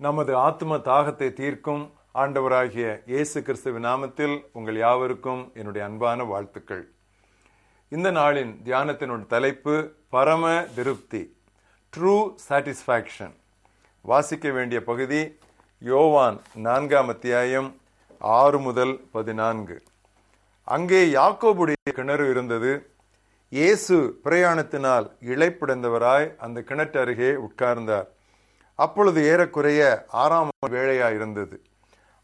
நமது ஆத்ம தாகத்தை தீர்க்கும் ஆண்டவராகிய இயேசு கிறிஸ்துவின் நாமத்தில் உங்கள் யாவருக்கும் என்னுடைய அன்பான வாழ்த்துக்கள். இந்த நாளின் தியானத்தினுடைய தலைப்பு பரம திருப்தி ட்ரூ சாட்டிஸ்ஃபேக்ஷன் வாசிக்க வேண்டிய பகுதி யோவான் நான்காம் அத்தியாயம் ஆறு முதல் பதினான்கு. அங்கே யாக்கோபுடைய கிணறு இருந்தது. இயேசு பிரயாணத்தினால் இழைப்பிடந்தவராய் அந்த கிணற்று அருகே உட்கார்ந்தார். அப்பொழுது ஏறக்குறைய ஆறாம் வேளையா இருந்தது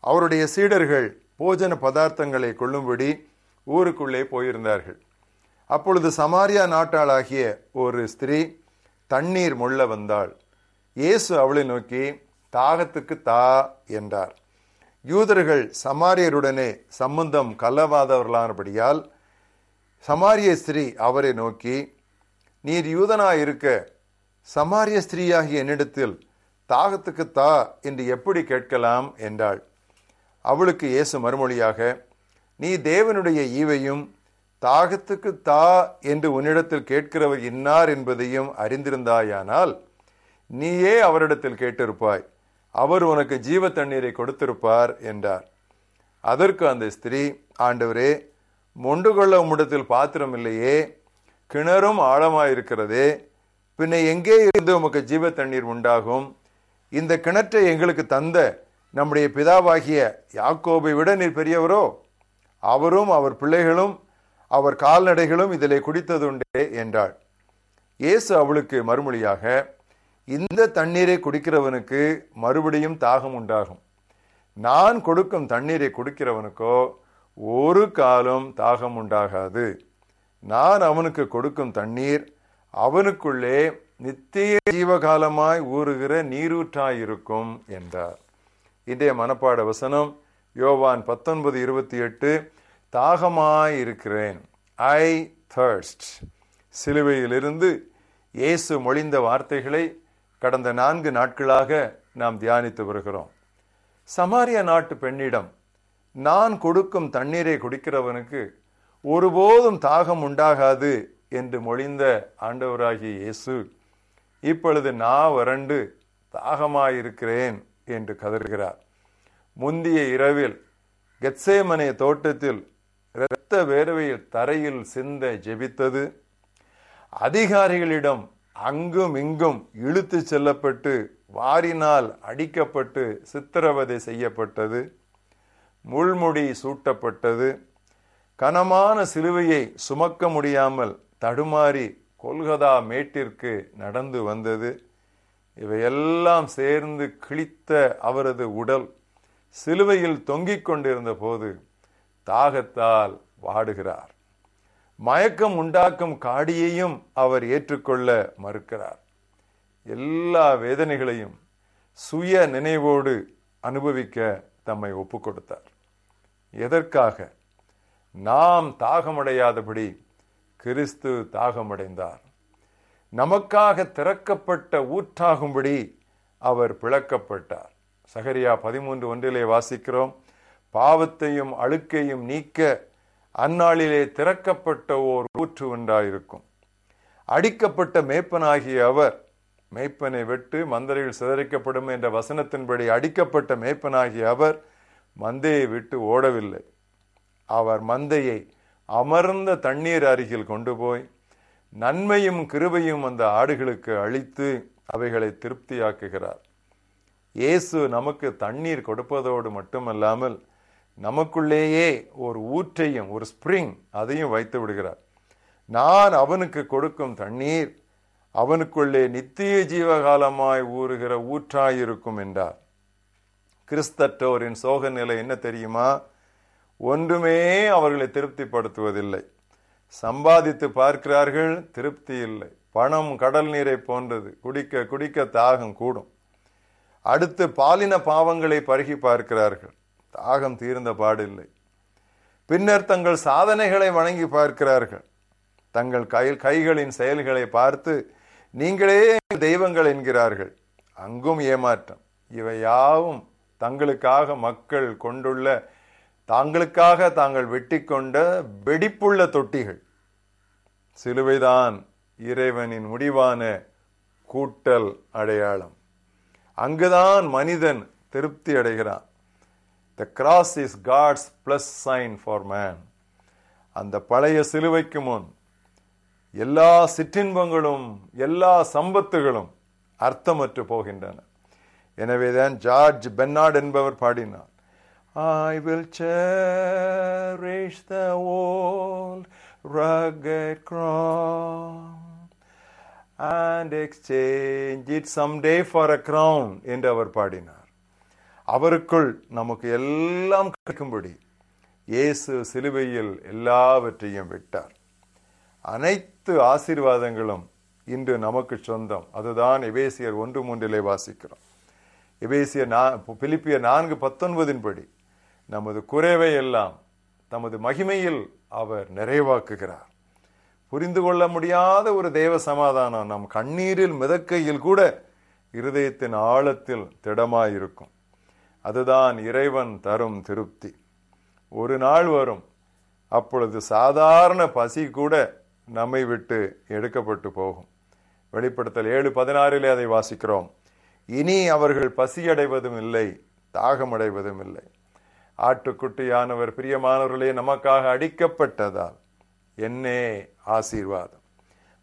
அவருடைய சீடர்கள் போஜன பதார்த்தங்களை கொள்ளும்படி ஊருக்குள்ளே போயிருந்தார்கள். அப்பொழுது சமாரியா நாட்டாளாகிய ஒரு ஸ்திரீ தண்ணீர் மொள்ள வந்தாள். இயேசு அவளை நோக்கி தாகத்துக்கு தா என்றார். யூதர்கள் சமாரியருடனே சம்பந்தம் கலவாதவர்களானபடியால் சமாரிய ஸ்திரீ அவரை நோக்கி நீர் யூதனாயிருக்க சமாரிய ஸ்திரீயாகிய என்னிடத்தில் தாகத்துக்கு தா என்று எப்படி கேட்கலாம் என்றாள். அவளுக்கு இயேசு மறுமொழியாக நீ தேவனுடைய ஈவையும் தாகத்துக்கு தா என்று உன்னிடத்தில் கேட்கிறவர் இன்னார் என்பதையும் அறிந்திருந்தாயானால் நீயே அவரிடத்தில் கேட்டிருப்பாய். அவர் உனக்கு ஜீவ தண்ணீரை கொடுத்திருப்பார் என்றார். அதற்கு அந்த ஸ்திரீ ஆண்டவரே மொண்டு கொள்ள உம்மிடத்தில் பாத்திரம் இல்லையே கிணறும் ஆழமாயிருக்கிறதே பின்ன எங்கே இருந்து உமக்கு ஜீவ தண்ணீர் உண்டாகும்? இந்த கிணற்றை எங்களுக்கு தந்த நம்முடைய பிதாவாகிய யாக்கோபை விட நீர் பெரியவரோ? அவரும் அவர் பிள்ளைகளும் அவர் கால்நடைகளும் இதிலே குடித்ததுண்டே என்றாள். இயேசு அவளுக்கு மறுமொழியாக இந்த தண்ணீரை குடிக்கிறவனுக்கு மறுபடியும் தாகம் உண்டாகும். நான் கொடுக்கும் தண்ணீரை குடிக்கிறவனுக்கோ ஒரு காலம் தாகம் உண்டாகாது. நான் அவனுக்கு கொடுக்கும் தண்ணீர் அவனுக்குள்ளே நித்திய ஜீவகாலமாய் ஊறுகிற நீரூற்றாயிருக்கும் என்றார். இன்றைய மனப்பாட வசனம் யோவான் பத்தொன்பது இருபத்தி எட்டு தாகமாய் இருக்கிறேன் ஐ தர்ஸ்ட் சிலுவையிலிருந்து இயேசு மொழிந்த வார்த்தைகளை கடந்த நான்கு நாட்களாக நாம் தியானித்து வருகிறோம். சமாரிய நாட்டு பெண்ணிடம் நான் கொடுக்கும் தண்ணீரை குடிக்கிறவனுக்கு ஒருபோதும் தாகம் உண்டாகாது என்று மொழிந்த ஆண்டவராகிய இயேசு இப்பொழுது நான் வறண்டு தாகமாயிருக்கிறேன் என்று கதறுகிறார். முந்திய இரவில் கெத்சேமனே தோட்டத்தில் இரத்த வேர்வையில் தரையில் சிந்த ஜெபித்தது. அதிகாரிகளிடம் அங்கும் இங்கும் இழுத்து செல்லப்பட்டு வாரினால் அடிக்கப்பட்டு சித்திரவதை செய்யப்பட்டது. முள்முடி சூட்டப்பட்டது. கனமான சிலுவையை சுமக்க முடியாமல் தடுமாறி கொல்கதா மேட்டிற்கு நடந்து வந்தது. இவையெல்லாம் சேர்ந்து கிழித்த அவரது உடல் சிலுவையில் தொங்கிக் கொண்டிருந்த போது தாகத்தால் வாடுகிறார். மயக்கம் உண்டாக்கும் காடியையும் அவர் ஏற்றுக்கொள்ள மறுக்கிறார். எல்லா வேதனைகளையும் சுய நினைவோடு அனுபவிக்க தம்மை ஒப்பு கொடுத்தார் எதற்காக? நாம் தாகமடையாதபடி கிறிஸ்து தாகமடைந்தார். நமக்காக திறக்கப்பட்ட ஊற்றாகும்படி அவர் பிளக்கப்பட்டார். சகரியா பதிமூன்று ஒன்றிலே வாசிக்கிறோம் பாவத்தையும் அழுக்கையும் நீக்க அந்நாளிலே திறக்கப்பட்ட ஓர் ஊற்று உண்டாயிருக்கும். அடிக்கப்பட்ட மேய்ப்பனாகிய அவர் மேய்ப்பனை வெட்டு மந்தரையில் சிதறிக்கப்படும் என்ற வசனத்தின்படி அடிக்கப்பட்ட மேய்ப்பனாகிய அவர் மந்தையை விட்டு ஓடவில்லை. அவர் மந்தையை அமர்ந்த தண்ணீர் அருகில் கொண்டு போய் நன்மையும் கிருபையும் அந்த ஆடுகளுக்கு அளித்து அவைகளை திருப்தியாக்குகிறார். இயேசு நமக்கு தண்ணீர் கொடுப்பதோடு மட்டுமல்லாமல் நமக்குள்ளேயே ஒரு ஊற்றையும் ஒரு ஸ்பிரிங் அதையும் வைத்து விடுகிறார். நான் அவனுக்கு கொடுக்கும் தண்ணீர் அவனுக்குள்ளே நித்திய ஜீவகாலமாய் ஊறுகிற ஊற்றாயிருக்கும் என்றார். கிறிஸ்தற்றோரின் சோக நிலை என்ன தெரியுமா? ஒன்றுமே அவர்களை திருப்திப்படுத்துவதில்லை. சம்பாதித்து பார்க்கிறார்கள் திருப்தி இல்லை. பணம் கடல் நீரை போன்றது. குடிக்க குடிக்க தாகம் கூடும். அடுத்து பாலின பாவங்களை பருகி பார்க்கிறார்கள். தாகம் தீர்ந்த பாடில்லை. பின்னர் தங்கள் சாதனைகளை வணங்கி பார்க்கிறார்கள். தங்கள் கை கைகளின் செயல்களை பார்த்து நீங்களே தெய்வங்கள் என்கிறார்கள். அங்கும் ஏமாற்றம். இவை யாவும் தங்களுக்காக மக்கள் கொண்டுள்ள தாங்களுக்காக தாங்கள் வெட்டி கொண்ட வெடிப்புள்ள தொட்டிகள். சிலுவைதான் இறைவனின் முடிவான கூட்டல் அடையாளம். அங்குதான் மனிதன் திருப்தி அடைகிறான். The cross is God's plus sign for man அந்த பழைய சிலுவைக்கு முன் எல்லா சிற்றின்பங்களும் எல்லா சம்பத்துகளும் அர்த்தமற்று போகின்றன. எனவேதான் ஜார்ஜ் பென்னாட் என்பவர் பாடினார். I will cherish the old rugged crown and exchange it someday for a crown என்று அவர் பாடினார். அவருக்குள் நமக்கு எல்லாம் கிடைக்கும்படி இயேசு சிலுவையில் எல்லாவற்றையும் விட்டார். அனைத்து ஆசீர்வாதங்களும் இன்று நமக்கு சொந்தம். அதுதான் எபேசியர் ஒன்று மூன்றிலே வாசிக்கிறோம். எபேசியர் நா பிலிப்பியர் நான்கு பத்தொன்பதின் படி நமது குறைவை எல்லாம் தமது மகிமையில் அவர் நிறைவாக்குகிறார். புரிந்து கொள்ள முடியாத ஒரு தெய்வ சமாதானம் நம் கண்ணீரில் மிதக்கையில் கூட இருதயத்தின் ஆழத்தில் திடமாயிருக்கும். அதுதான் இறைவன் தரும் திருப்தி. ஒரு நாள் வரும் அப்பொழுது சாதாரண பசி கூட நம்மை விட்டு எடுக்கப்பட்டு போகும். வெளிப்படுத்தல் ஏழு பதினாறிலே அதை வாசிக்கிறோம். இனி அவர்கள் பசியடைவதும் இல்லை தாகமடைவதும் இல்லை. ஆட்டுக்குட்டியானவர் பிரியமானவர்களே நமக்காக அடிக்கப்பட்டதால் என்னே ஆசீர்வாதம்.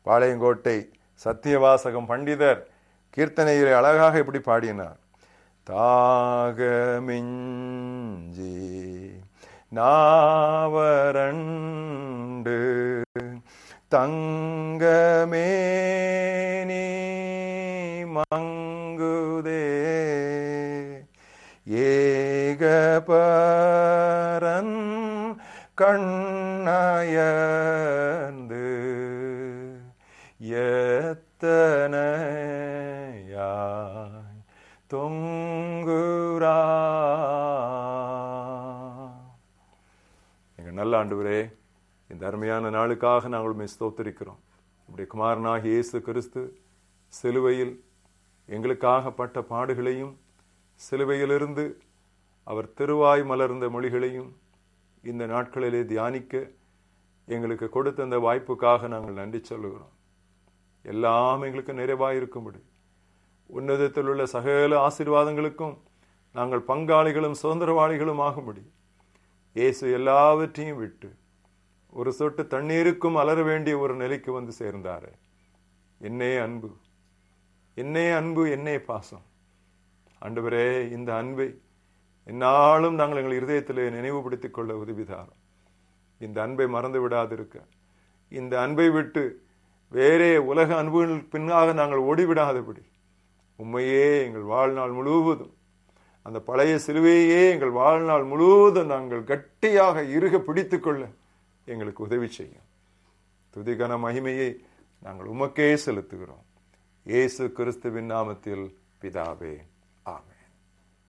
பாளையங்கோட்டை சத்தியவாசகம் பண்டிதர் கீர்த்தனையிலே அழகாக இப்படி பாடினார். தாகமிஞ்சி நாவரண்டு தங்கமேனி மங்குதே கண்ணயர்ந்து எத்தனையாய் தொங்குரா எங்கள் நல்ல ஆண்டுவரே இந்த அருமையான நாளுக்காக நாங்கள் உண்மை ஸ்தோத்திரிக்கிறோம். இப்படி குமாரனாக இயேசு கிறிஸ்து சிலுவையில் எங்களுக்காக பட்ட பாடுகளையும் சிலுவையிலிருந்து அவர் திருவாய் மலர்ந்த மொழிகளையும் இந்த நாட்களிலே தியானிக்க எங்களுக்கு கொடுத்த அந்த வாய்ப்புக்காக நாங்கள் நன்றி சொல்லுகிறோம். எல்லாம் எங்களுக்கு நிறைவாயிருக்கும்படி. உன்னதத்தில் உள்ள சகல ஆசீர்வாதங்களுக்கும் நாங்கள் பங்காளிகளும் சுதந்திரவாளிகளும் ஆகும்படி. இயேசு எல்லாவற்றையும் விட்டு ஒரு சொட்டு தண்ணீருக்கும் அலர வேண்டிய ஒரு நிலைக்கு வந்து சேர்ந்தார். என்னே அன்பு. என்னே அன்பு என்னே பாசம். ஆண்டவரே இந்த அன்பை என்னாலும் நாங்கள் எங்கள் இருதயத்திலே நினைவுபடுத்திக் கொள்ள உதவிதாரம். இந்த அன்பை மறந்து விடாதிருக்க. இந்த அன்பை விட்டு வேறே உலக அன்புகள் பின்னாக நாங்கள் ஓடிவிடாதபடி. உண்மையே எங்கள் வாழ்நாள் முழுவதும் அந்த பழைய சிலுவையே எங்கள் வாழ்நாள் முழுவதும் நாங்கள் கட்டியாக இருக பிடித்து கொள்ள எங்களுக்கு உதவி செய்யும். துதிகன மகிமையை நாங்கள் உமக்கே செலுத்துகிறோம். இயேசு கிறிஸ்துவின் நாமத்தில் பிதாவே. ஆமே